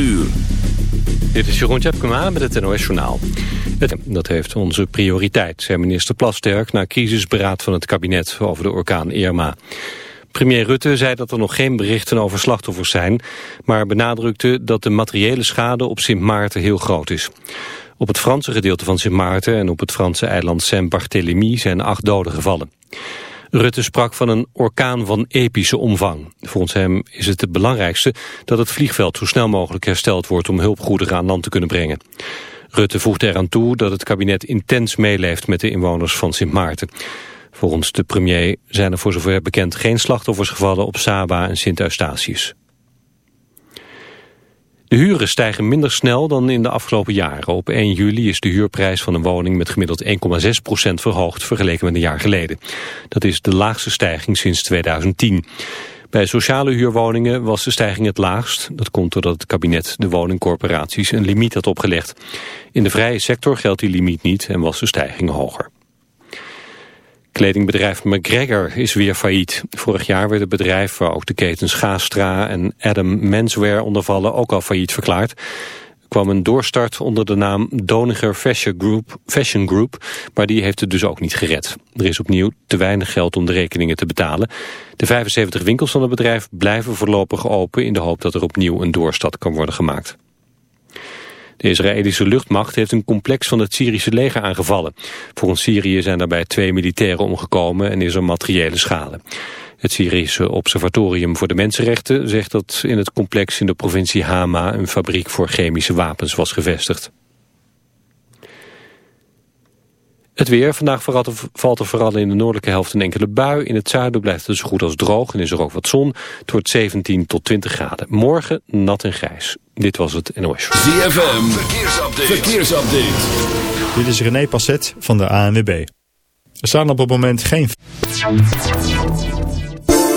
uur. Dit is Jeroen Tjepkema met het NOS Journaal. Dat heeft onze prioriteit, zei minister Plasterk... na crisisberaad van het kabinet over de orkaan Irma. Premier Rutte zei dat er nog geen berichten over slachtoffers zijn... maar benadrukte dat de materiële schade op Sint Maarten heel groot is. Op het Franse gedeelte van Sint Maarten en op het Franse eiland Saint-Barthélemy... zijn acht doden gevallen. Rutte sprak van een orkaan van epische omvang. Volgens hem is het het belangrijkste dat het vliegveld zo snel mogelijk hersteld wordt om hulpgoederen aan land te kunnen brengen. Rutte voegde eraan toe dat het kabinet intens meeleeft met de inwoners van Sint Maarten. Volgens de premier zijn er voor zover bekend geen slachtoffers gevallen op Saba en Sint Eustatius. De huren stijgen minder snel dan in de afgelopen jaren. Op 1 juli is de huurprijs van een woning met gemiddeld 1,6% verhoogd vergeleken met een jaar geleden. Dat is de laagste stijging sinds 2010. Bij sociale huurwoningen was de stijging het laagst. Dat komt doordat het kabinet de woningcorporaties een limiet had opgelegd. In de vrije sector geldt die limiet niet en was de stijging hoger. Kledingbedrijf McGregor is weer failliet. Vorig jaar werd het bedrijf, waar ook de ketens Gastra en Adam Menswear onder vallen, ook al failliet verklaard. Er kwam een doorstart onder de naam Doniger Fashion Group, Fashion Group, maar die heeft het dus ook niet gered. Er is opnieuw te weinig geld om de rekeningen te betalen. De 75 winkels van het bedrijf blijven voorlopig open in de hoop dat er opnieuw een doorstart kan worden gemaakt. De Israëlische luchtmacht heeft een complex van het Syrische leger aangevallen. Volgens Syrië zijn daarbij twee militairen omgekomen en is er materiële schade. Het Syrische Observatorium voor de Mensenrechten zegt dat in het complex in de provincie Hama een fabriek voor chemische wapens was gevestigd. Het weer. Vandaag valt er vooral in de noordelijke helft een enkele bui. In het zuiden blijft het zo goed als droog en is er ook wat zon. Het wordt 17 tot 20 graden. Morgen nat en grijs. Dit was het NOS. ZFM. Verkeersupdate. Verkeersupdate. Dit is René Passet van de ANWB. Er staan op het moment geen...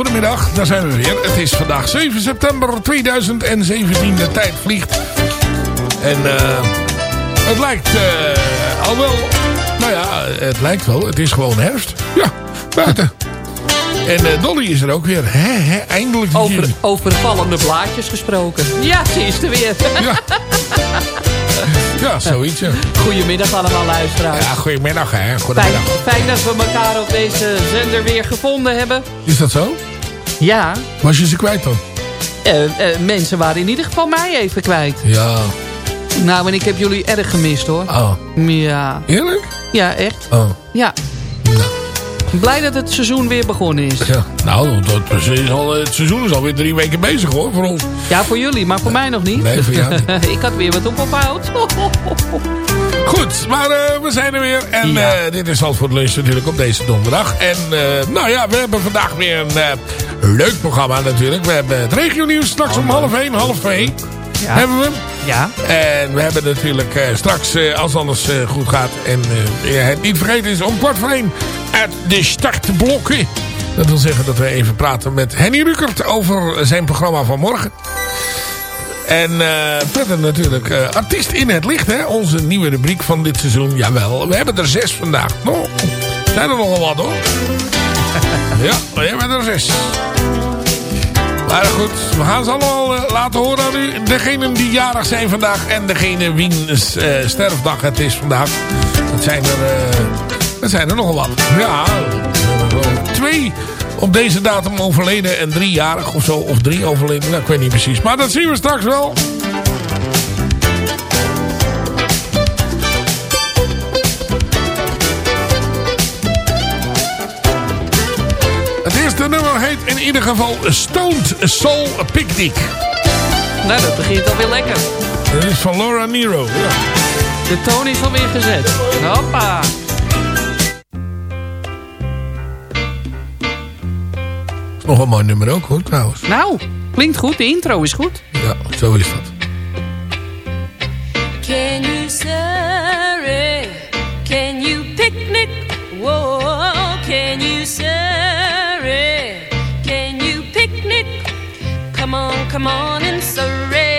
Goedemiddag, daar zijn we weer. Het is vandaag 7 september 2017, de tijd vliegt. En eh het lijkt eh, al wel Nou ja, het lijkt wel. Het is gewoon herfst. Ja, buiten. En uh, Dolly is er ook weer. Hè, hè, eindelijk. Over, over vallende blaadjes gesproken. Ja, ze is er weer. Ja. Ja, zoiets. Ja. Goedemiddag allemaal luisteraars. Ja, goedemiddag hè. Goedemiddag. Fijn, fijn dat we elkaar op deze zender weer gevonden hebben. Is dat zo? Ja. Was je ze kwijt dan? Uh, uh, mensen waren in ieder geval mij even kwijt. Ja. Nou, en ik heb jullie erg gemist hoor. Oh. Ja. Eerlijk? Ja, echt. Oh. Ja. Nou. Blij dat het seizoen weer begonnen is. Ja, nou, het, is al, het seizoen is alweer drie weken bezig hoor, voor ons. Ja, voor jullie, maar voor mij nog niet. Nee, voor jou niet. ik had weer wat op ophoud. Goed, maar uh, we zijn er weer. En ja. uh, dit is Zandvoort Lunch natuurlijk op deze donderdag. En uh, nou ja, we hebben vandaag weer een leuk programma natuurlijk. We hebben het regionieuws straks om half één, half twee. Ja. Hebben we. Ja. En we hebben natuurlijk uh, straks, uh, als alles uh, goed gaat... en het niet vergeten is om kwart voor één uit de startblokken. Dat wil zeggen dat we even praten met Henny Rukert over zijn programma van morgen. En verder natuurlijk Artiest in het Licht, hè? onze nieuwe rubriek van dit seizoen. Jawel, we hebben er zes vandaag. Nou, zijn er nogal wat hoor. Ja, we hebben er zes. Maar goed, we gaan ze allemaal uh, laten horen aan u. Degenen die jarig zijn vandaag en degene wiens uh, sterfdag het is vandaag. Dat zijn er, uh, dat zijn er nogal wat. Ja, twee op deze datum overleden en drie jarig of zo. Of drie overleden, nou, ik weet niet precies. Maar dat zien we straks wel. Het nummer heet in ieder geval Stoned Soul Picnic. Nou, dat begint alweer lekker. Dat is van Laura Nero. Ja. De toon is alweer gezet. Hoppa. is nog een mooi nummer ook hoor, trouwens. Nou, klinkt goed. De intro is goed. Ja, zo is dat. Can you sorry? Can you picnic? Whoa, can you? Come on, come on and surrey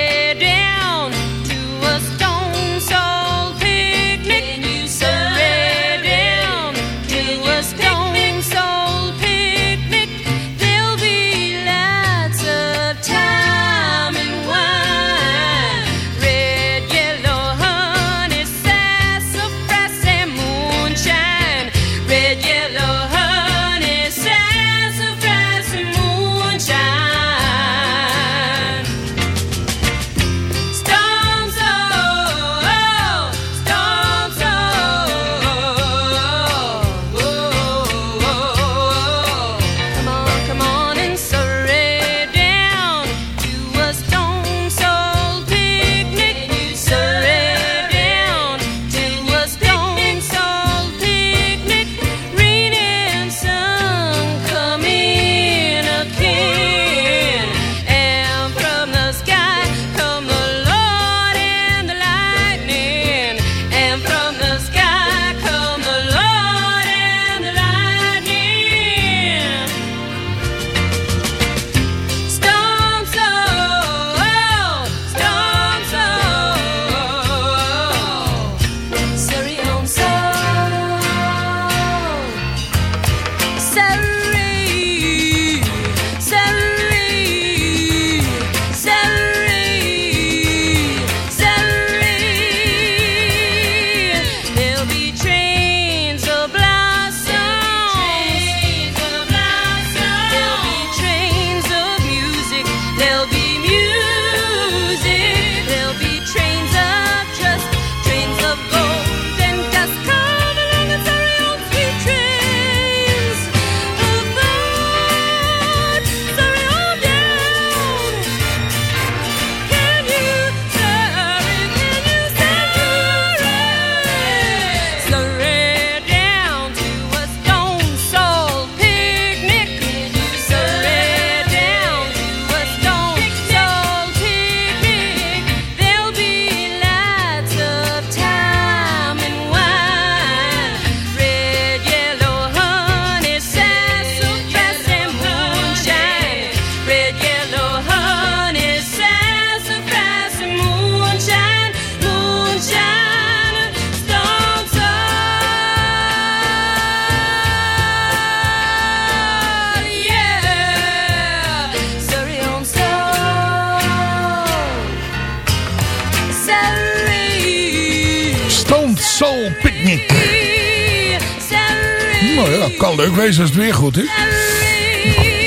wezen als het weer goed is.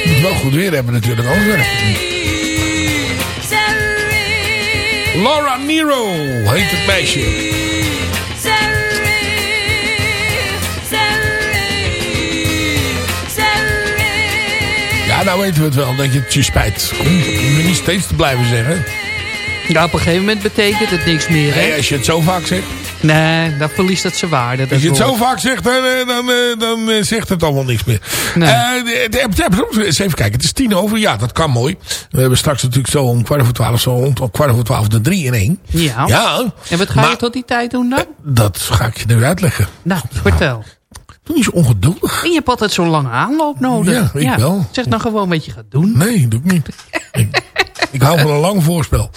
Je moet wel goed weer hebben natuurlijk, anders werkt. Laura Nero heet het meisje. Ja, nou weten we het wel, dat je het je spijt. Kom, je moet niet steeds te blijven zeggen. Ja, op een gegeven moment betekent het niks meer, hè? Nee, als je het zo vaak zegt. Nee, dan verliest het zijn waarde. dat Als je het zo vaak zegt, dan, eh, dan, eh, dan eh, zegt het allemaal niks meer. Nee. De- eens even kijken, het is tien over. Ja, dat kan mooi. We hebben straks natuurlijk zo om kwart over twaalf, zo om om kwart over twaalf de drie in één. Ja. Ja, En wat ga maar je tot die tijd doen dan? dat ga ik je nu uitleggen. Nou, vertel. Doe niet zo ongeduldig. En je hebt altijd zo'n lange aanloop nodig. Ja, ik wel. Zeg dan gewoon wat je gaat doen. Nee, doe ik niet. ik, ik hou van een lang voorspel.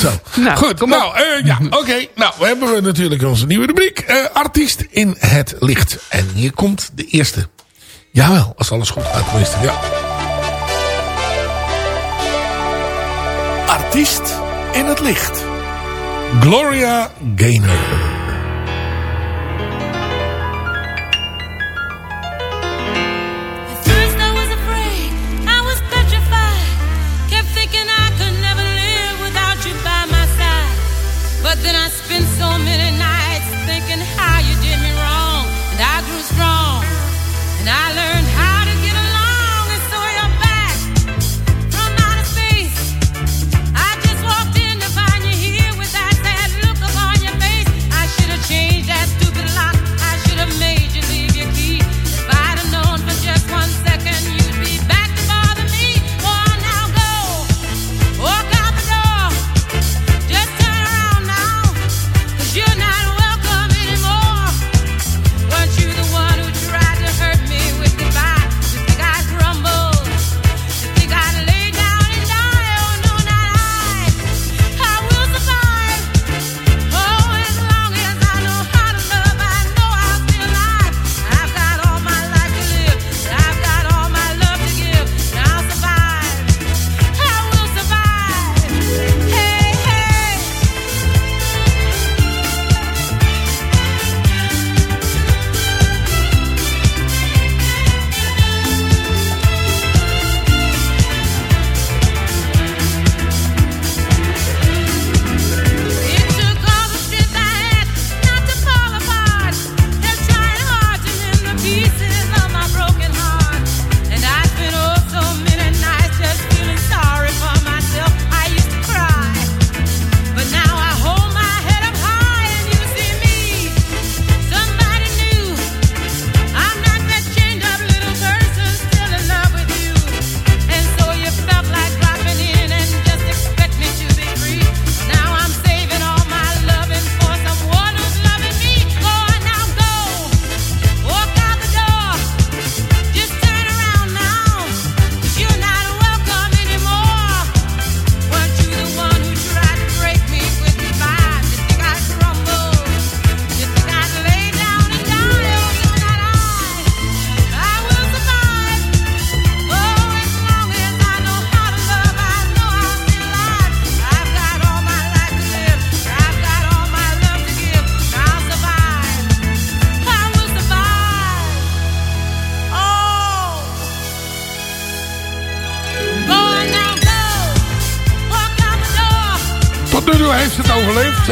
Zo. Nou, Goed, nou, eh, ja, oké. Nou, we hebben natuurlijk onze nieuwe rubriek. eh, artiest in het licht. En hier komt de eerste. Jawel, als alles goed gaat. Ja. Artiest in het licht. Gloria Gaynor.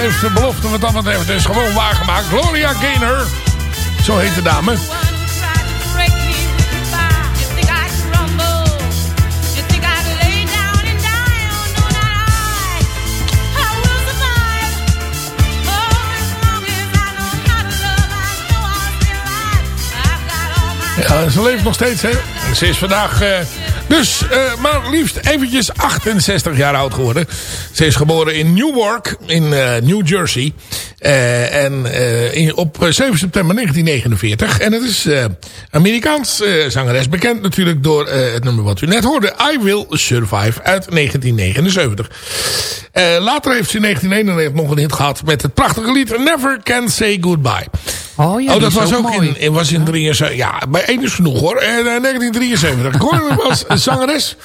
Heeft zijn belofte wat dat betreft. Het is gewoon waargemaakt. Gloria Gaynor. Zo heet de dame. Ja, ze leeft nog steeds, hè. Ze is vandaag eh, dus eh, maar liefst eventjes 68 jaar oud geworden. Ze is geboren in Newark, in eh, New Jersey. Eh, en op eh, 7 september 1949. En het is Amerikaans zangeres. Bekend natuurlijk door het nummer wat u net hoorde. I Will Survive uit 1979. Eh, later heeft ze in 1991 nog een hit gehad met het prachtige lied Never Can Say Goodbye. Oh ja, oh, dat was ook mooi. in, was in 73. Ja, bij één is genoeg hoor. En, eh, 1973. Gordon was een zangeres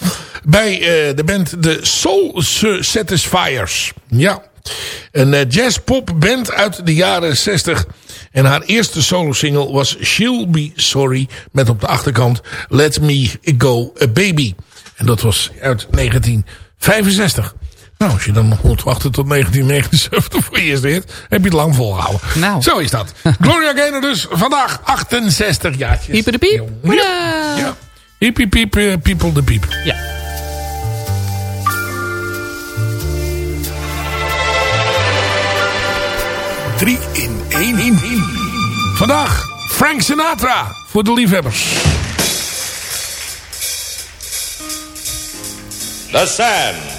bij eh, de band de Soul Satisfiers. Ja. Een uh, jazz-pop band uit de jaren 60. En haar eerste solo-single was She'll Be Sorry. Met op de achterkant Let Me Go A Baby. En dat was uit 1965. Nou, als je dan nog moet wachten tot 1979 voor je eerste hit, heb je het lang volgehouden. Nou. Zo is dat. Gloria Gaynor dus vandaag 68 jaartjes. Pieper de piep. Ja. ja. Hiep, hiep, hiep, eh, people de piep. Ja. Drie in één in in. Vandaag Frank Sinatra voor de liefhebbers. The Sands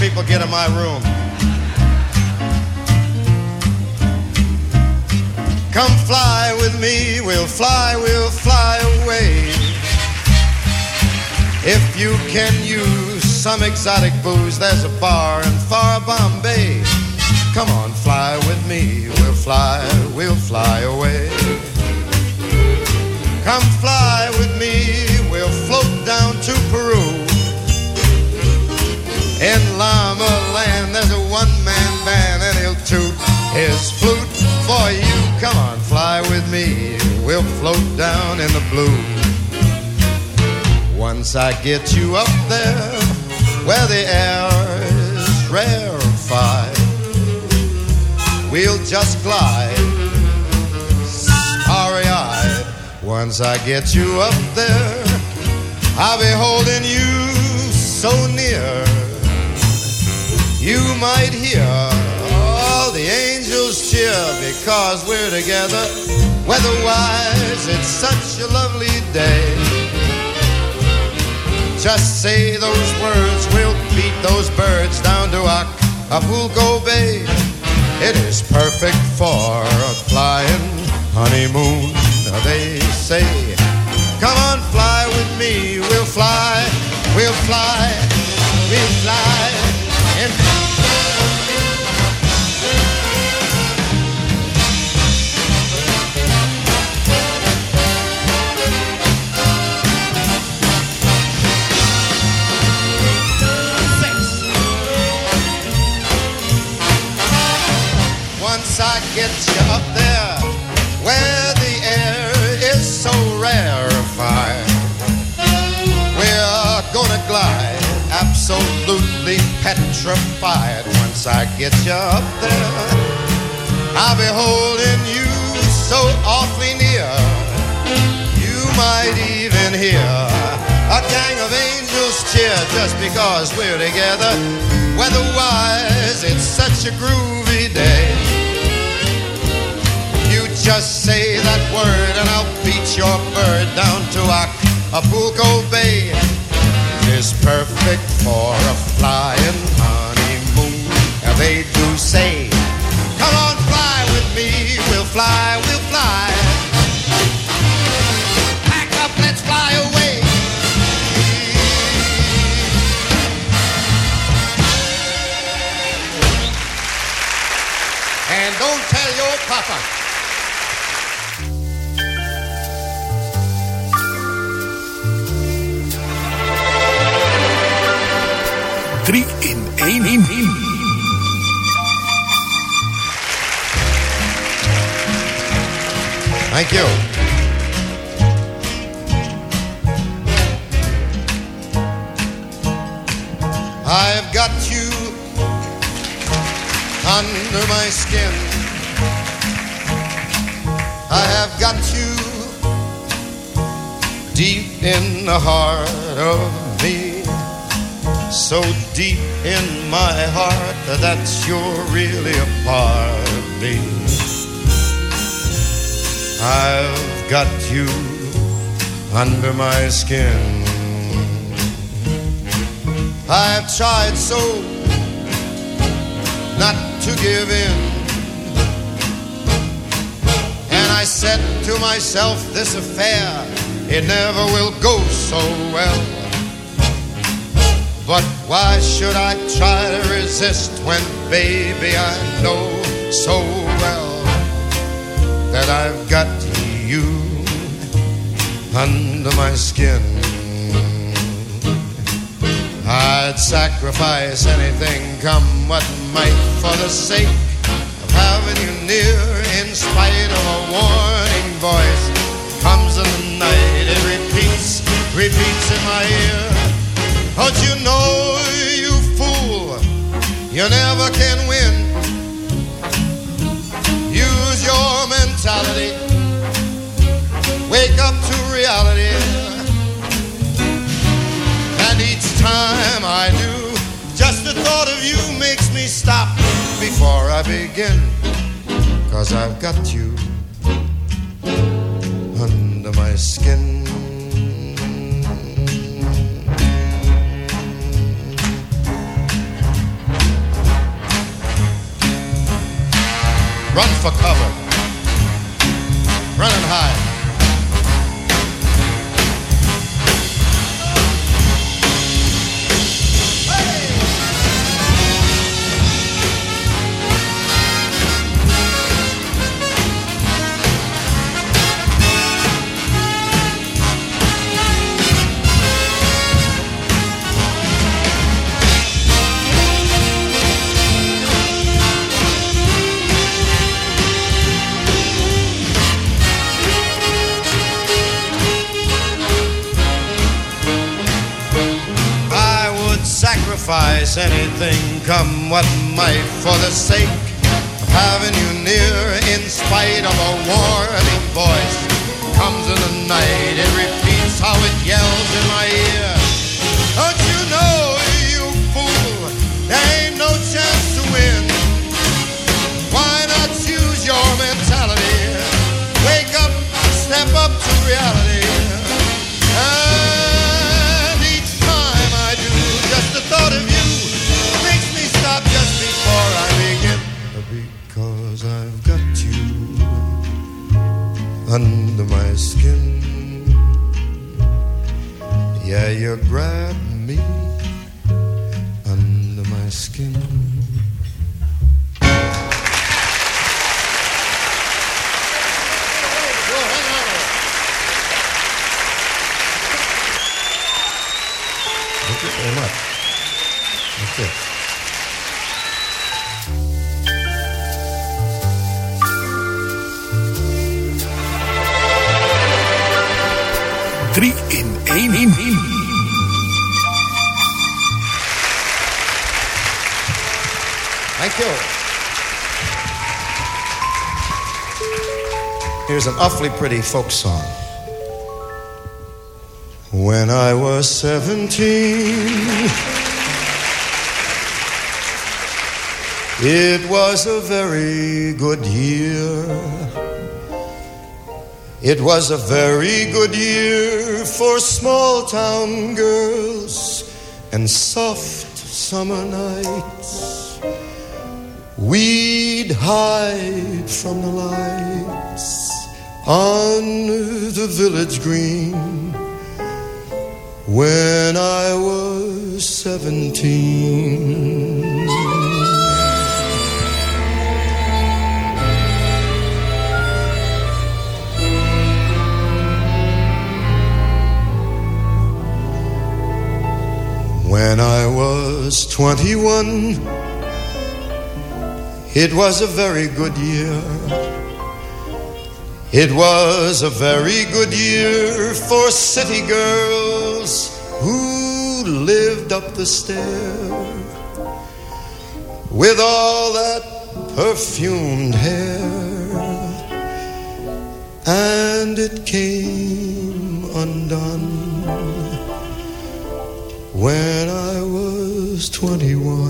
People get in my room? Come fly with me, we'll fly, we'll fly away. If you can use some exotic booze, there's a bar in far Bombay. Come on, fly with me, we'll fly, we'll fly away. Come fly with me, In Llama Land, there's a one-man band, and he'll toot his flute for you. Come on, fly with me. We'll float down in the blue. Once I get you up there, where the air is rarefied, we'll just glide, starry-eyed. Once I get you up there, I'll be holding you so near. You might hear all the angels cheer because we're together. Weatherwise, it's such a lovely day. Just say those words, we'll beat those birds down to Acapulco Bay. It is perfect for a flying honeymoon, they say. Come on, fly with me, we'll fly, we'll fly, we'll fly. Up there where the air is so rarefied, we're gonna glide absolutely petrified. Once I get you up there, I'll be holding you so awfully near. You might even hear a gang of angels cheer just because we're together. Weatherwise, it's such a groovy day. Just say that word and I'll beat your bird down to Acapulco Bay. It is perfect for a flying honeymoon. And they do say, come on, fly with me. We'll fly, we'll fly. Pack up, let's fly away. And don't tell your papa. Drie in één in in. Thank you. I've got you under my skin. I have got you deep in the heart of me. So deep in my heart that you're really a part of me. I've got you under my skin. I've tried so not to give in. And I said to myself, this affair, it never will go so well. But why should I try to resist when, baby, I know so well that I've got you under my skin? I'd sacrifice anything, come what might, for the sake of having you near. In spite of a warning voice, comes in the night, it repeats, repeats in my ear. Don't you know, you fool, you never can win. Use your mentality, wake up to reality. And each time I do, just the thought of you makes me stop before I begin. Cause I've got you under my skin. Run for cover. Run and hide. Sacrifice anything, come what might, for the sake of having you near. In spite of a warning voice, comes in the night, it repeats how it yells in my ear. Don't you know, you fool, Grab me under my skin. Thank you very much. Drie in één. Here's an awfully pretty folk song. When I was 17, it was a very good year. It was a very good year for small town girls and soft summer nights. We'd hide from the lights on the village green when I was seventeen. When I was 21, it was a very good year. It was a very good year for city girls who lived up the stair with all that perfumed hair. And it came undone when I was 21.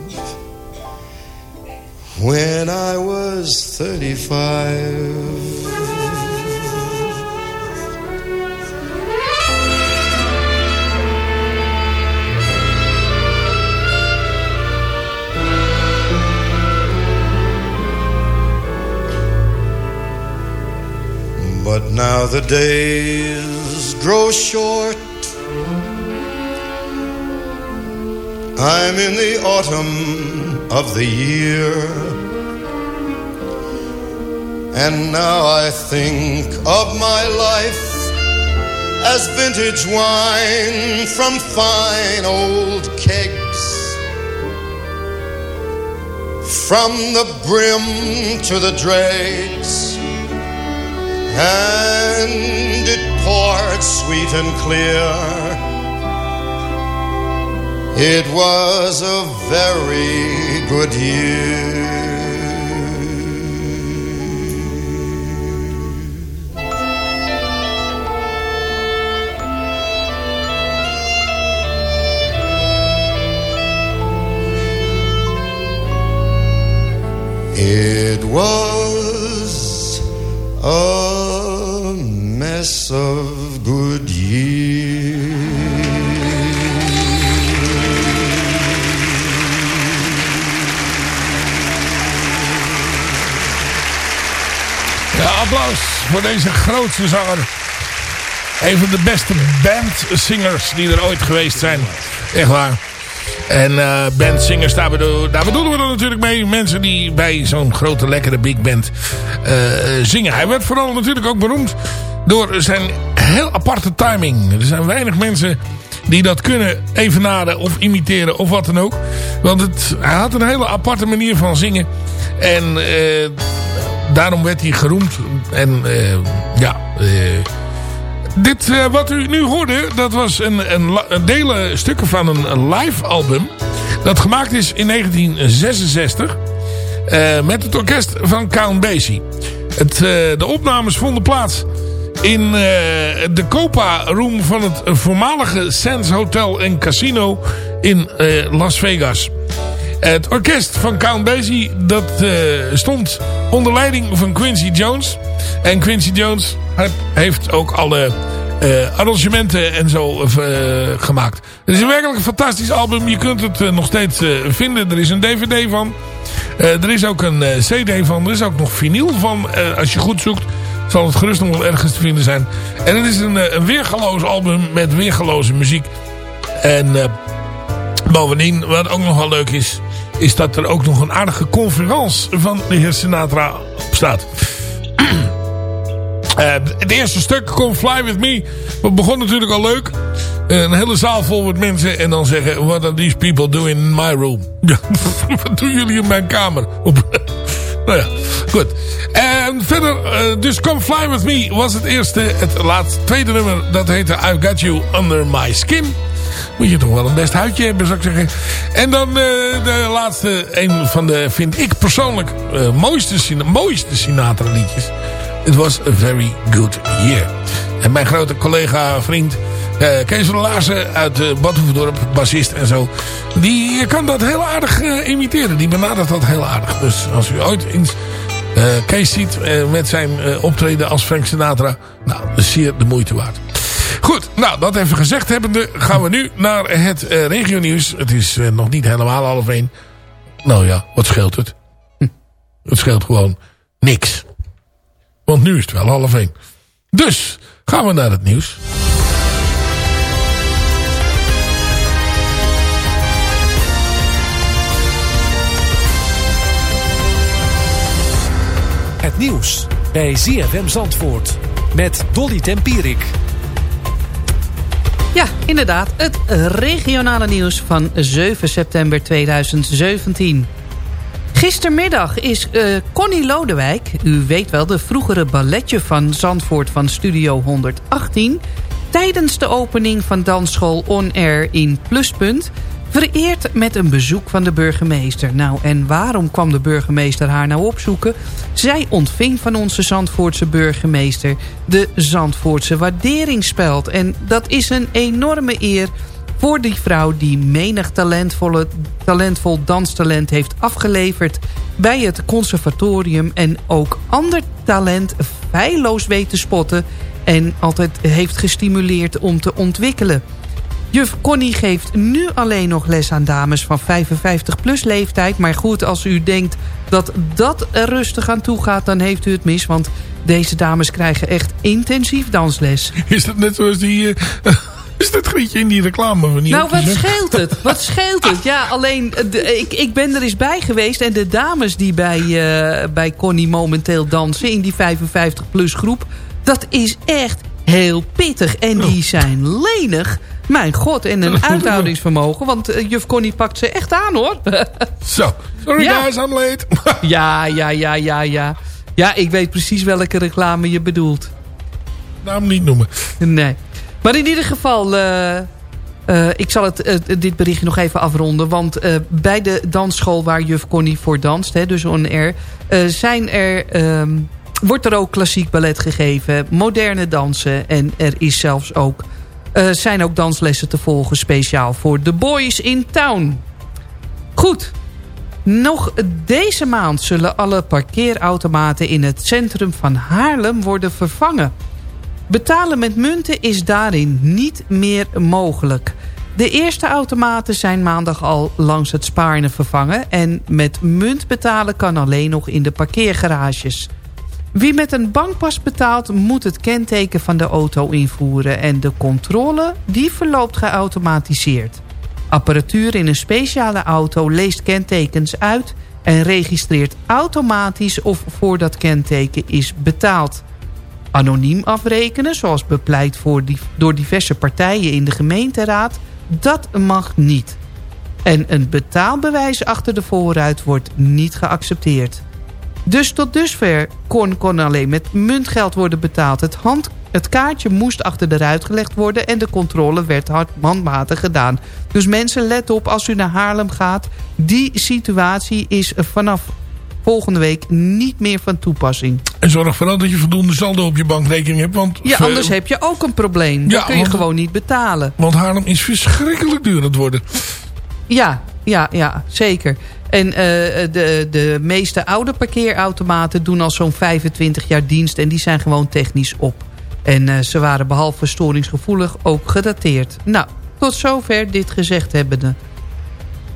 When I was 35. But now the days grow short. I'm in the autumn of the year. And now I think of my life as vintage wine from fine old kegs. From the brim to the dregs and it poured sweet and clear. It was a very good year. Grootste zanger. Een van de beste bandsingers die er ooit geweest zijn. Echt waar. En uh, bandsingers, daar, daar bedoelen we dan natuurlijk mee. Mensen die bij zo'n grote lekkere big band uh, zingen. Hij werd vooral natuurlijk ook beroemd door zijn heel aparte timing. Er zijn weinig mensen die dat kunnen evenaren of imiteren of wat dan ook. Want het, hij had een hele aparte manier van zingen. En uh, daarom werd hij geroemd. En. Dit uh, wat u nu hoorde, dat was een, een, delen stukken van een, live album. Dat gemaakt is in 1966. Uh, met het orkest van Count Basie. Het, de opnames vonden plaats in de Copa Room van het voormalige Sands Hotel en Casino in Las Vegas. Het orkest van Count Basie dat stond onder leiding van Quincy Jones. En Quincy Jones heeft ook alle uh, arrangementen en zo uh, gemaakt. Het is een werkelijk een fantastisch album. Je kunt het nog steeds vinden. Er is een dvd van. er is ook een cd van. Er is ook nog vinyl van. als je goed zoekt zal het gerust nog wel ergens te vinden zijn. En het is een, een weergaloos album met weergaloze muziek. En bovendien, wat ook nog wel leuk is... is dat er ook nog een aardige conferentie van de heer Sinatra op staat. Uh, het eerste stuk, Come Fly With Me, begon natuurlijk al leuk. Uh, een hele zaal vol met mensen en dan zeggen... What are these people doing in my room? Wat doen jullie in mijn kamer? nou ja, goed. En verder, uh, dus Come Fly With Me was het eerste, het laatste, tweede nummer. Dat heette I've Got You Under My Skin. Moet je toch wel een best huidje hebben, zou ik zeggen. En dan de laatste, een van de, vind ik persoonlijk, mooiste, mooiste Sinatra liedjes. It was a very good year. En mijn grote collega, vriend... Uh, Kees van Laarsen uit uh, Badhoevedorp, bassist en zo. Die kan dat heel aardig imiteren. Die benadert dat heel aardig. Dus als u ooit eens Kees ziet met zijn optreden als Frank Sinatra. Nou, zeer de moeite waard. Goed, nou dat even gezegd hebbende gaan we nu naar het uh, regionieuws. Het is nog niet helemaal half één. Nou ja, wat scheelt het? Hm. Het scheelt gewoon niks. Want nu is het wel half één. Dus gaan we naar het nieuws. Het nieuws bij ZFM Zandvoort met Dolly Tempierik. Ja, inderdaad. Het regionale nieuws van 7 september 2017. Gistermiddag is uh, Connie Lodewijk, u weet wel de vroegere balletje van Zandvoort van Studio 118... tijdens de opening van dansschool On Air in Pluspunt... vereerd met een bezoek van de burgemeester. Nou, en waarom kwam de burgemeester haar nou opzoeken? Zij ontving van onze Zandvoortse burgemeester de Zandvoortse waarderingsspeld. En dat is een enorme eer voor die vrouw die menig talentvolle, talentvol danstalent heeft afgeleverd bij het conservatorium en ook ander talent feilloos weet te spotten en altijd heeft gestimuleerd om te ontwikkelen. Juf Connie geeft nu alleen nog les aan dames van 55 plus leeftijd. Maar goed, als u denkt dat dat er rustig aan toe gaat, dan heeft u het mis. Want deze dames krijgen echt intensief dansles. Is dat net zoals die... Uh, is dat Grietje in die reclame? nou, wat scheelt het? Wat scheelt het? Ja, alleen, de, ik, ik ben er eens bij geweest. En de dames die bij, uh, bij Connie momenteel dansen... in die 55-plus groep... dat is echt heel pittig. En die oh. zijn lenig. Mijn god, en een uithoudingsvermogen. Want uh, juf Connie pakt ze echt aan, hoor. Zo, sorry ja. guys, I'm late. ja, ja, ja, ja, ja. Ja, ik weet precies welke reclame je bedoelt. Naam niet noemen. Nee. Maar in ieder geval... Uh, uh, ik zal het, uh, dit berichtje nog even afronden. Want bij de dansschool waar juf Connie voor danst... Hè, dus on air... zijn er, um, wordt er ook klassiek ballet gegeven. Moderne dansen. En er is zelfs ook, zijn ook danslessen te volgen... speciaal voor de boys in town. Goed. Nog deze maand zullen alle parkeerautomaten... in het centrum van Haarlem worden vervangen... Betalen met munten is daarin niet meer mogelijk. De eerste automaten zijn maandag al langs het Spaarne vervangen... en met munt betalen kan alleen nog in de parkeergarages. Wie met een bankpas betaalt moet het kenteken van de auto invoeren... en de controle die verloopt geautomatiseerd. Apparatuur in een speciale auto leest kentekens uit... en registreert automatisch of voor dat kenteken is betaald anoniem afrekenen... zoals bepleit door diverse partijen in de gemeenteraad... dat mag niet. En een betaalbewijs achter de voorruit wordt niet geaccepteerd. Dus tot dusver kon, kon alleen met muntgeld worden betaald. Het, hand, het kaartje moest achter de ruit gelegd worden... en de controle werd handmatig gedaan. Dus mensen, let op als u naar Haarlem gaat. Die situatie is vanaf volgende week niet meer van toepassing. En zorg vooral dat je voldoende saldo op je bankrekening hebt. Want ja, anders heb je ook een probleem. Dan kun je gewoon niet betalen. Want Haarlem is verschrikkelijk duur aan het worden. Ja, ja, ja, zeker. En uh, de, de meeste oude parkeerautomaten doen al zo'n 25 jaar dienst. En die zijn gewoon technisch op. En uh, ze waren behalve verstoringsgevoelig ook gedateerd. Nou, tot zover dit gezegd hebbende.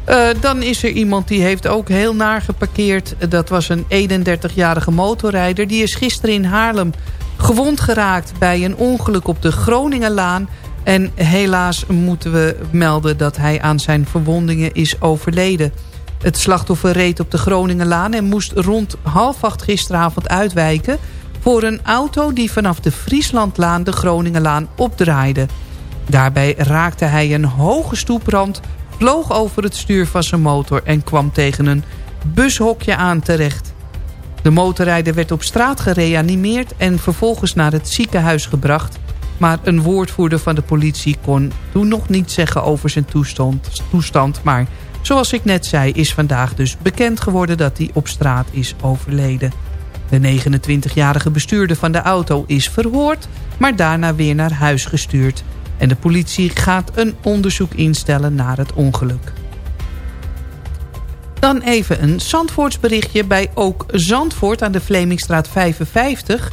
Uh, dan is er iemand die heeft ook heel naar geparkeerd. Dat was een 31-jarige motorrijder. Die is gisteren in Haarlem gewond geraakt bij een ongeluk op de Groningenlaan. En helaas moeten we melden dat hij aan zijn verwondingen is overleden. Het slachtoffer reed op de Groningenlaan en moest rond half acht gisteravond uitwijken... voor een auto die vanaf de Frieslandlaan de Groningenlaan opdraaide. Daarbij raakte hij een hoge stoeprand vloog over het stuur van zijn motor en kwam tegen een bushokje aan terecht. De motorrijder werd op straat gereanimeerd en vervolgens naar het ziekenhuis gebracht... maar een woordvoerder van de politie kon toen nog niet zeggen over zijn toestand, toestand maar zoals ik net zei is vandaag dus bekend geworden dat hij op straat is overleden. De 29-jarige bestuurder van de auto is verhoord, maar daarna weer naar huis gestuurd... En de politie gaat een onderzoek instellen naar het ongeluk. Dan even een Zandvoortsberichtje bij Ook Zandvoort aan de Vlemingstraat 55.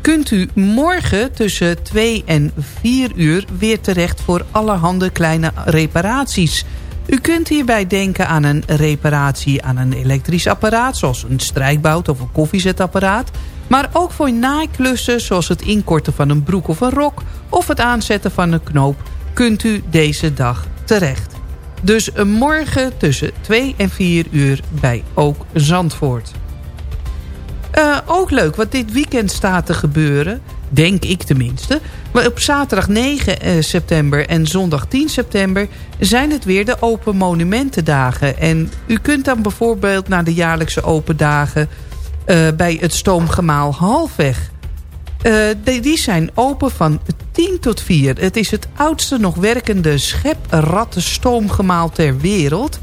Kunt u morgen tussen 2 en 4 uur weer terecht voor allerhande kleine reparaties. U kunt hierbij denken aan een reparatie aan een elektrisch apparaat... zoals een strijkbout of een koffiezetapparaat... Maar ook voor naaiklussen zoals het inkorten van een broek of een rok... of het aanzetten van een knoop kunt u deze dag terecht. Dus morgen tussen 2 en 4 uur bij Ook Zandvoort. Uh, ook leuk, wat dit weekend staat te gebeuren. Denk ik tenminste. Maar op zaterdag 9 uh, september en zondag 10 september... zijn het weer de Open Monumentendagen. En u kunt dan bijvoorbeeld naar de jaarlijkse open dagen... Uh, bij het stoomgemaal halfweg. Die, die, zijn open van 10 tot 4. Het is het oudste nog werkende schep-ratten-stoomgemaal ter wereld...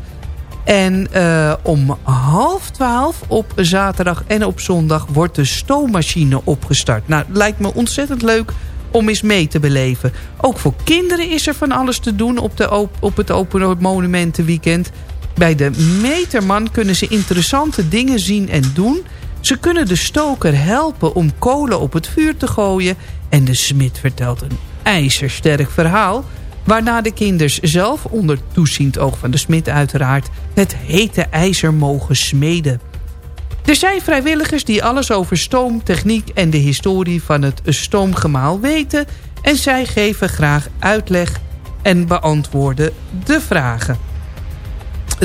En uh, om half twaalf op zaterdag en op zondag wordt de stoommachine opgestart. Nou, lijkt me ontzettend leuk om eens mee te beleven. Ook voor kinderen is er van alles te doen op, de op, op het Open Monumentenweekend. Bij de Meterman kunnen ze interessante dingen zien en doen. Ze kunnen de stoker helpen om kolen op het vuur te gooien. En de smid vertelt een ijzersterk verhaal Waarna de kinders zelf onder toeziend oog van de smid uiteraard... het hete ijzer mogen smeden. Er zijn vrijwilligers die alles over stoomtechniek en de historie van het stoomgemaal weten... en zij geven graag uitleg en beantwoorden de vragen.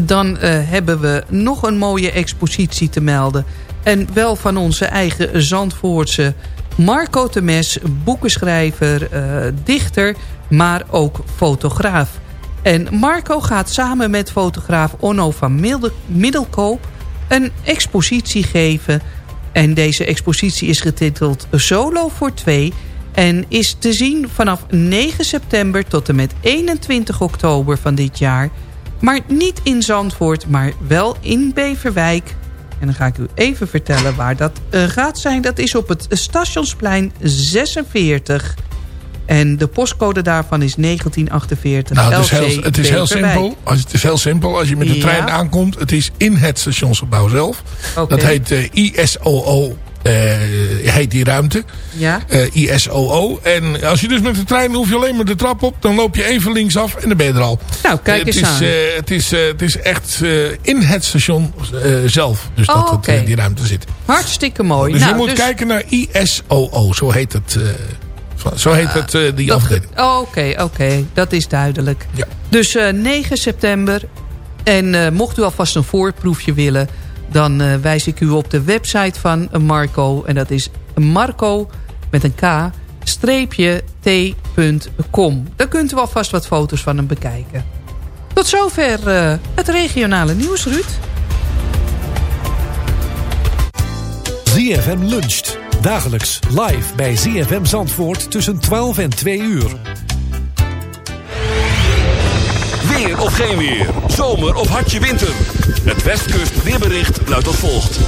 Dan uh, hebben we nog een mooie expositie te melden. En wel van onze eigen Zandvoortse Marco Temes, boekenschrijver, uh, dichter maar ook fotograaf. En Marco gaat samen met fotograaf Onno van Middelkoop een expositie geven. En deze expositie is getiteld Solo voor twee... en is te zien vanaf 9 september tot en met 21 oktober van dit jaar... maar niet in Zandvoort, maar wel in Beverwijk... En dan ga ik u even vertellen waar dat uh, gaat zijn. Dat is op het Stationsplein 46. En de postcode daarvan is 1948. Nou, het is heel, het is heel simpel. Als, het is heel simpel. Als je met de trein aankomt, het is in het stationsgebouw zelf. Okay. Dat heet uh, ISOO. Uh, heet die ruimte. Ja. Uh, ISOO. En als je dus met de trein hoef je alleen maar de trap op. Dan loop je even linksaf en dan ben je er al. Nou, kijk eens het is, aan. het, is, het is echt in het station zelf. Dus dat oh, okay. het, die ruimte zit. Hartstikke mooi. Dus nou, je moet dus... kijken naar ISOO. Zo heet het zo heet het, uh, die afdeling. Oké, okay, oké. Okay. Dat is duidelijk. Ja. Dus uh, 9 september. En uh, mocht u alvast een voorproefje willen... dan uh, wijs ik u op de website van Marco. En dat is Marco met een K streepje t.com. Daar kunt u alvast wat foto's van hem bekijken. Tot zover het regionale nieuws, Ruud. ZFM luncht. Dagelijks live bij ZFM Zandvoort tussen 12 en 2 uur. Weer of geen weer. Zomer of hartje winter. Het Westkust weerbericht luidt als volgt.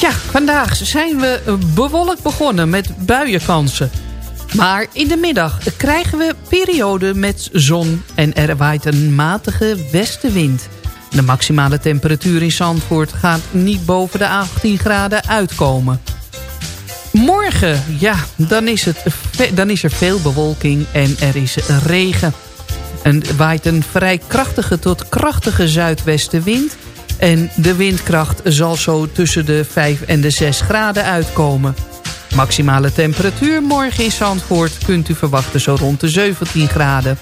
Ja, vandaag zijn we bewolkt begonnen met buienkansen. Maar in de middag krijgen we periode met zon en er waait een matige westenwind. De maximale temperatuur in Zandvoort gaat niet boven de 18 graden uitkomen. Morgen, ja, dan is, het, dan is er veel bewolking en er is regen. En waait een vrij krachtige tot krachtige zuidwestenwind. En de windkracht zal zo tussen de 5 en de 6 graden uitkomen. Maximale temperatuur morgen in Zandvoort kunt u verwachten zo rond de 17 graden.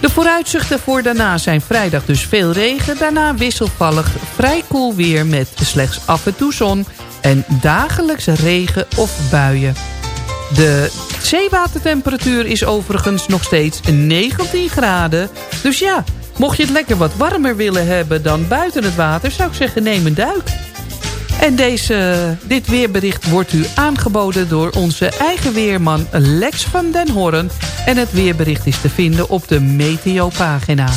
De vooruitzichten voor daarna zijn vrijdag dus veel regen. Daarna wisselvallig vrij koel weer met slechts af en toe zon en dagelijks regen of buien. De zeewatertemperatuur is overigens nog steeds 19 graden. Dus ja, mocht je het lekker wat warmer willen hebben dan buiten het water... zou ik zeggen, neem een duik. En deze, dit weerbericht wordt u aangeboden door onze eigen weerman Lex van den Horren. En het weerbericht is te vinden op de Meteo-pagina.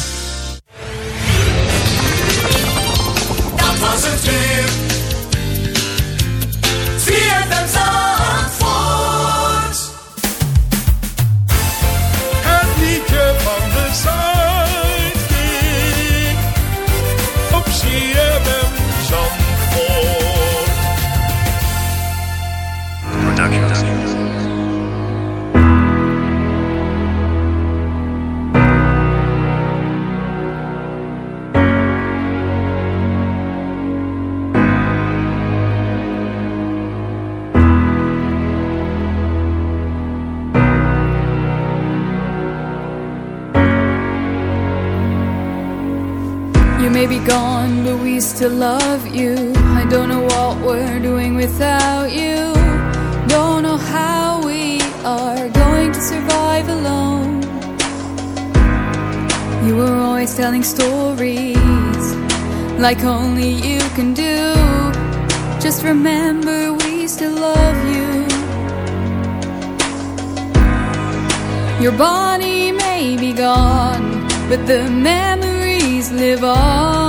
Dat was het weer. Still love you. I don't know what we're doing without you. Don't know how we are going to survive alone. You were always telling stories like only you can do. Just remember, we still love you. Your body may be gone, but the memories live on,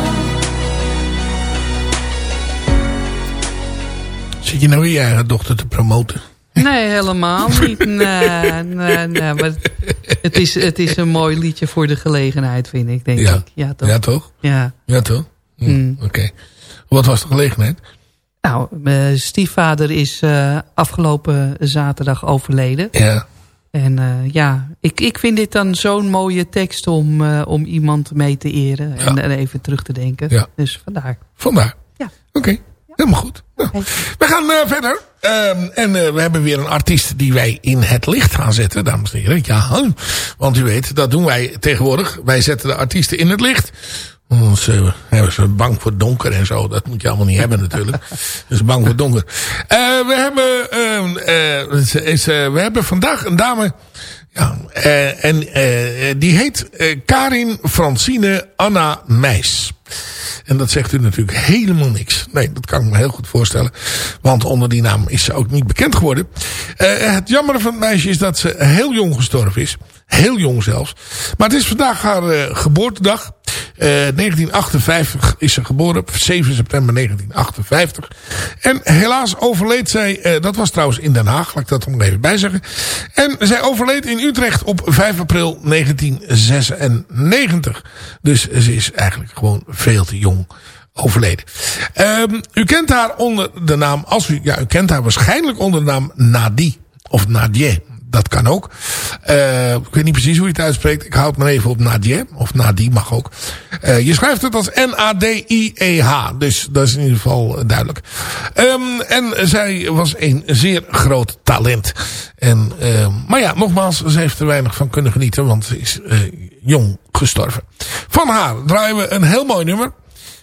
Zit je nou weer je eigen dochter te promoten? Nee, helemaal niet. Nee, nee, nee. Maar het, is, het is een mooi liedje voor de gelegenheid, vind ik, denk Ja. ik. Ja, toch? Ja, toch? Ja. Ja, toch? Hm, Mm. Oké. Wat was de gelegenheid? Nou, mijn stiefvader is eh, afgelopen zaterdag overleden. Ja. En eh, ja, ik, ik vind dit dan zo'n mooie tekst om, eh, om iemand mee te eren. En, en even terug te denken. Ja. Dus vandaar. Vandaar. Ja. Oké, helemaal goed. Nou, We gaan eh, verder. Ehm, en eh, we hebben weer een artiest die wij in het licht gaan zetten, dames en heren. Ja, want u weet, dat doen wij tegenwoordig. Wij zetten de artiesten in het licht. Want ze hebben ze bang voor donker en zo. Dat moet je allemaal niet hebben natuurlijk. Dus bang voor donker. Eh, we, hebben, ehm, eh, is, is, eh, we hebben vandaag een dame... Ja, eh, en eh, die heet eh, Karin Francine Anna Meis. En dat zegt u natuurlijk helemaal niks. Nee, dat kan ik me heel goed voorstellen. Want onder die naam is ze ook niet bekend geworden. Eh, het jammer van het meisje is dat ze heel jong gestorven is. Heel jong zelfs. Maar het is vandaag haar eh, geboortedag. Eh 1958 is ze geboren. Op 7 september 1958. En helaas overleed zij... eh, dat was trouwens in Den Haag. Laat ik dat er nog even bij zeggen. En zij overleed in Utrecht op 5 april 1996. Dus ze is eigenlijk gewoon veel te jong overleden. Ehm, u kent haar onder de naam... Als u, ja, u kent haar waarschijnlijk onder de naam Nadie. Of Nadie dat kan ook. Eh, ik weet niet precies hoe je het uitspreekt. Ik houd maar even op Nadia. Of Nadie mag ook. Eh, je schrijft het als N-A-D-I-E-H. Dus dat is in ieder geval eh, duidelijk. Ehm, en zij was een zeer groot talent. En, ehm, maar ja, nogmaals, ze heeft er weinig van kunnen genieten. Want ze is jong gestorven. Van haar draaien we een heel mooi nummer.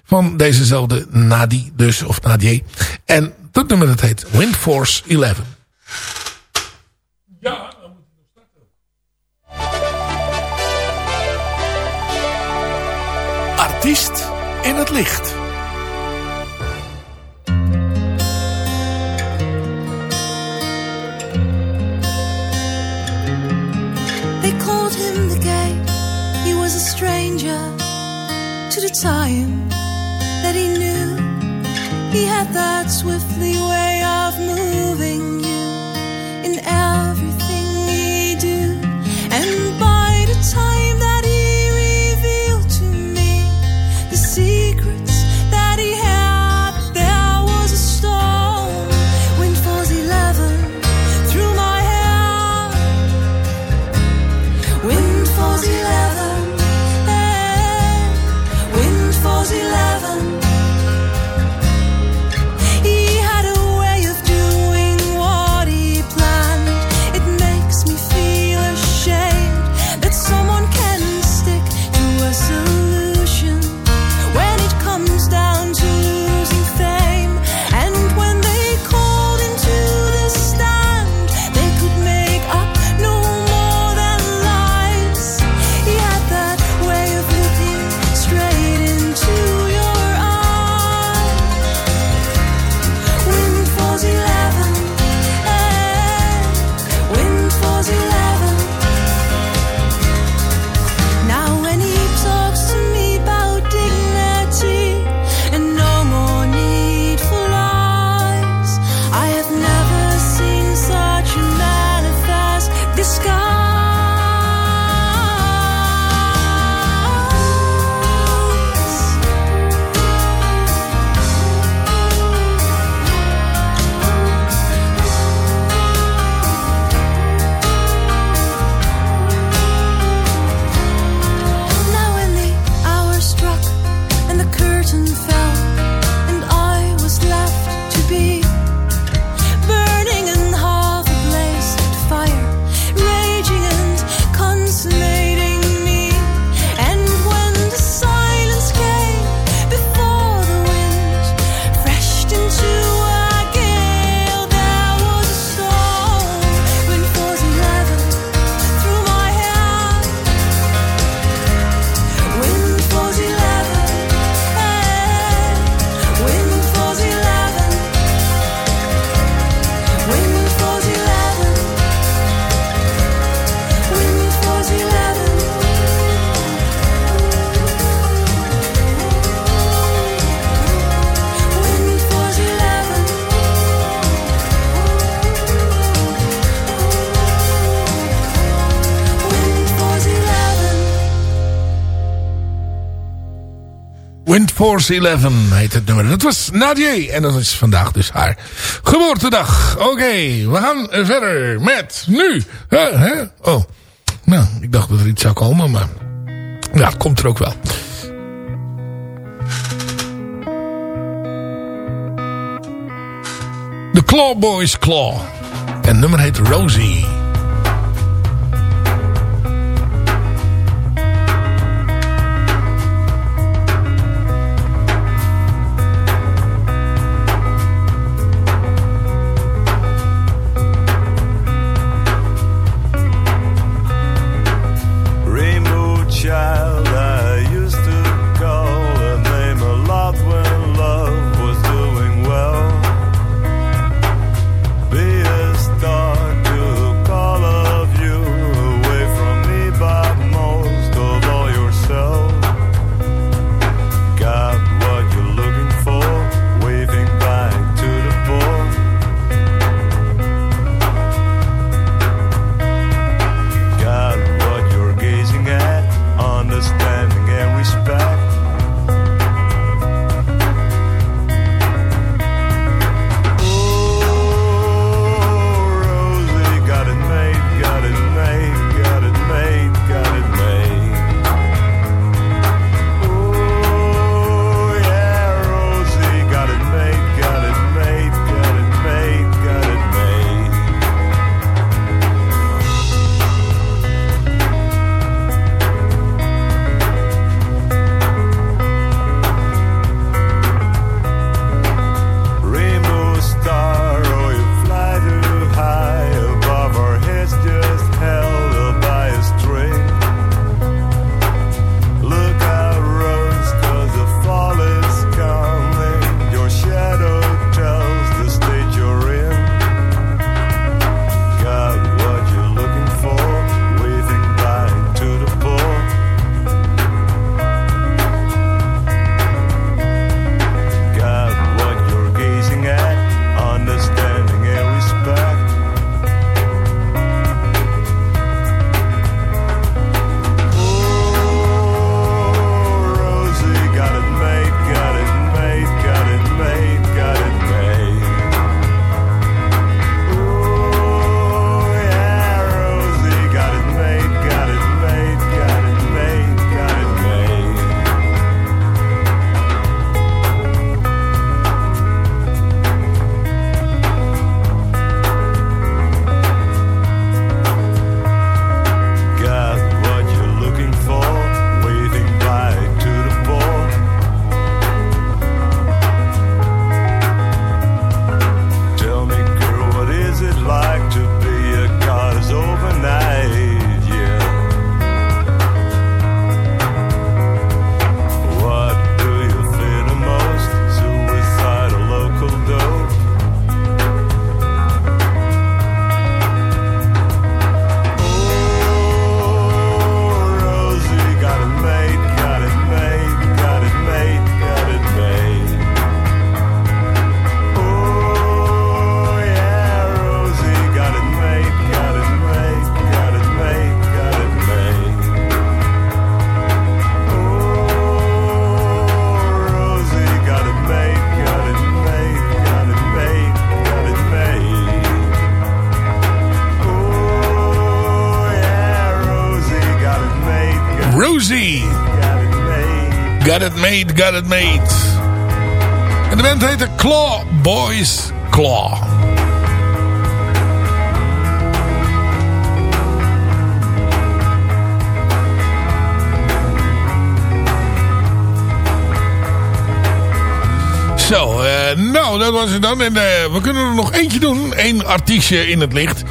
Van dezezelfde Nadie, dus, of Nadie. En dat nummer dat heet Wind Force 11. Artiest in het licht. They called him the gay. He was a stranger to the time that he knew. He had that swiftly Force 11 heet het nummer. Dat was Nadie en dat is vandaag dus haar geboortedag. Oké, we gaan verder met nu. Oh, nou, ik dacht dat er iets zou komen, maar ja, komt er ook wel. De Clawboys Claw. En nummer heet Rosie. Got It Made, Got It Made. En de band heette Claw Boys Claw. Zo, uh, nou, dat was het dan. En uh, we kunnen er nog eentje doen. Eén artiestje in het licht.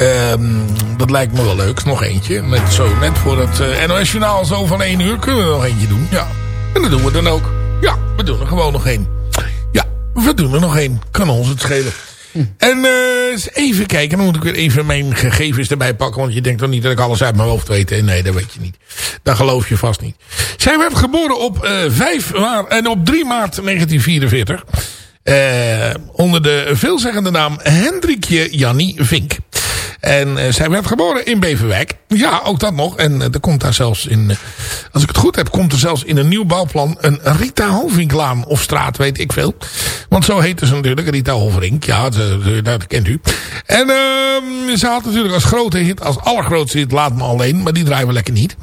Um, dat lijkt me wel leuk. Nog eentje. Met zo net voor het uh, NOS Journaal zo van één uur kunnen we er nog eentje doen. Ja. En dat doen we dan ook. Ja, we doen er gewoon nog één. Ja, we doen er nog één. Kan ons het schelen. Hm. En uh, even kijken, dan moet ik weer even mijn gegevens erbij pakken. Want je denkt toch niet dat ik alles uit mijn hoofd weet. Nee, dat weet je niet. Dat geloof je vast niet. Zij werd geboren op, uh, 5 maart, en op 3 maart 1944. Uh, onder de veelzeggende naam Hendrikje Jannie Vink. En uh, zij werd geboren in Beverwijk. Ja, ook dat nog. En uh, er komt daar zelfs in, uh, als ik het goed heb, komt er zelfs in een nieuw bouwplan een Rita Hovinglaan of straat, weet ik veel. Want zo heette ze natuurlijk, Rita Hovering. Ja, dat, kent u. En uh, ze had natuurlijk als grote hit, als allergrootste hit, Laat Me Alleen. Maar die draaien we lekker niet.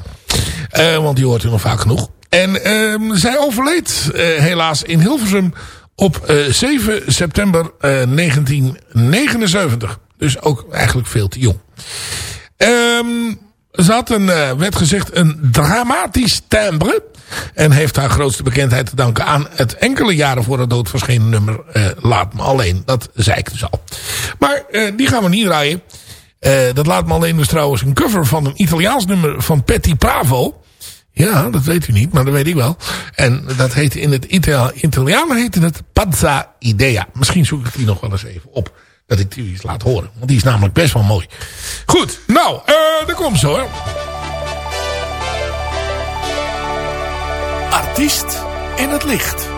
want die hoort u nog vaak genoeg. En ehm, zij overleed helaas in Hilversum op 7 september 1979. Dus ook eigenlijk veel te jong. Um, ze had een, uh, werd gezegd, een dramatisch timbre. En heeft haar grootste bekendheid te danken aan het enkele jaren voor haar dood verschenen nummer uh, Laat Me Alleen. Dat zei ik dus al. Maar uh, die gaan we niet draaien. dat Laat Me Alleen was trouwens een cover van een Italiaans nummer van Petty Bravo. Ja, dat weet u niet, maar dat weet ik wel. En dat heette in het Itali Italiaan heette het Pazza Idea. Misschien zoek ik die nog wel eens even op dat ik die eens laat horen. Want die is namelijk best wel mooi. Goed, nou, uh, daar komt ze hoor. Artiest in het licht.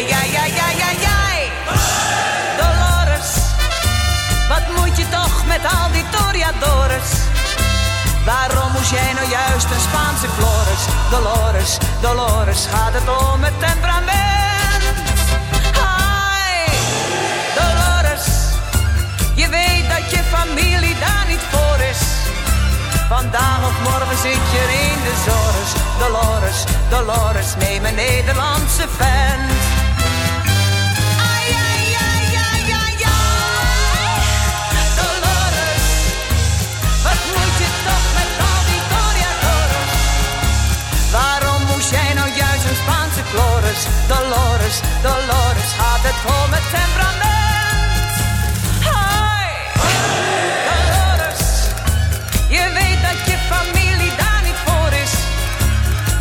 Ai, ai, ai, ai, ai. Dolores, wat moet je toch met al die toreadores? Waarom moest jij nou juist een Spaanse Flores? Dolores, Dolores, gaat het om het temperament? Ai, Dolores, je weet dat je familie daar niet voor is. Vandaag of morgen zit je in de zores. Dolores, Dolores, neem een Nederlandse vent. Dolores, Dolores, Dolores haat het vol met temperament. Hoi! Dolores, je weet dat je familie daar niet voor is.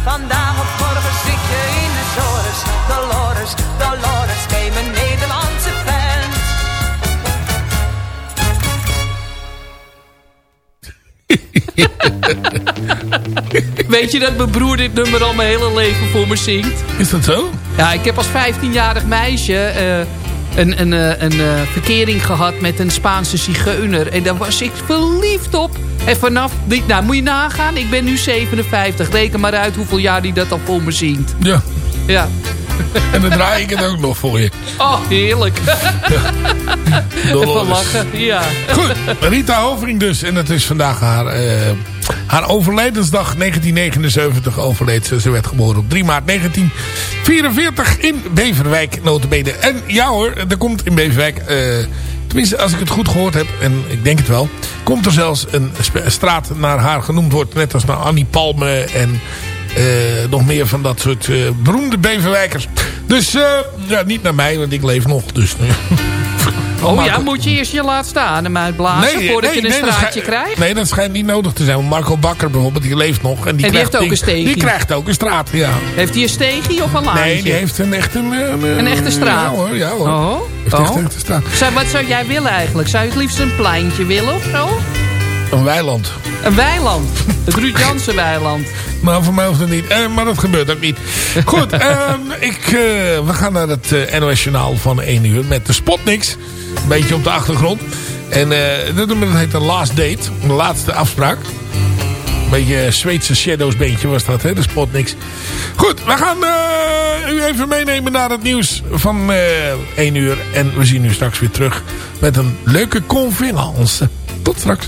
Vandaag of morgen zit je in de zores. Dolores, Dolores, neem een Nederlandse vent. Weet je dat mijn broer dit nummer al mijn hele leven voor me zingt? Is dat zo? Ja, ik heb als 15-jarig meisje eh, een, een, eh, een eh, verkering gehad met een Spaanse zigeuner. En daar was ik verliefd op. En vanaf, die, nou moet je nagaan, ik ben nu 57. Reken maar uit hoeveel jaar die dat al voor me zingt. Ja. Ja. En dan draai ik het ook nog voor je. Oh, heerlijk. Even lachen, ja. Goed, Rita Hovering dus. En het is vandaag haar, eh, haar overlijdensdag. 1979 overleed ze. Ze werd geboren op 3 maart 1944 in Beverwijk, notabene. En ja hoor, er komt in Beverwijk... eh, tenminste, als ik het goed gehoord heb, en ik denk het wel... komt er zelfs een straat naar haar genoemd wordt. Net als naar Annie Palme en... eh, nog meer van dat soort eh, beroemde Beverwijkers. Dus eh, ja, niet naar mij, want ik leef nog. Dus, Oh ja, moet je eerst je laat staan en hem uitblazen voordat je een straatje krijgt? Nee, dat schijnt niet nodig te zijn. Want Marco Bakker bijvoorbeeld, die leeft nog. En die, die krijgt heeft ook een steegje. Die krijgt ook een straat, ja. Heeft hij een steegje of een laantje? Nee, die heeft een echte... Een, Een echte straat? Ja hoor, ja hoor. Oh, Heeft oh. echt een echte straat. Zou, wat zou jij willen eigenlijk? Zou je het liefst een pleintje willen of zo? Een weiland. Een weiland. Het Ruud Jansen weiland. Maar voor mij hoeft het niet. Eh, maar dat gebeurt ook niet. Goed, ehm, ik, eh, we gaan naar het eh, NOS Journaal van 1 uur met de Spotniks. Een beetje op de achtergrond. En eh dat noemen we- dat heet de last date. De laatste afspraak. Een beetje Zweedse Shadows beentje was dat, hè? De Spotniks. Goed, we gaan u even meenemen naar het nieuws van eh 1 uur. En we zien u straks weer terug met een leuke conference. Tot straks.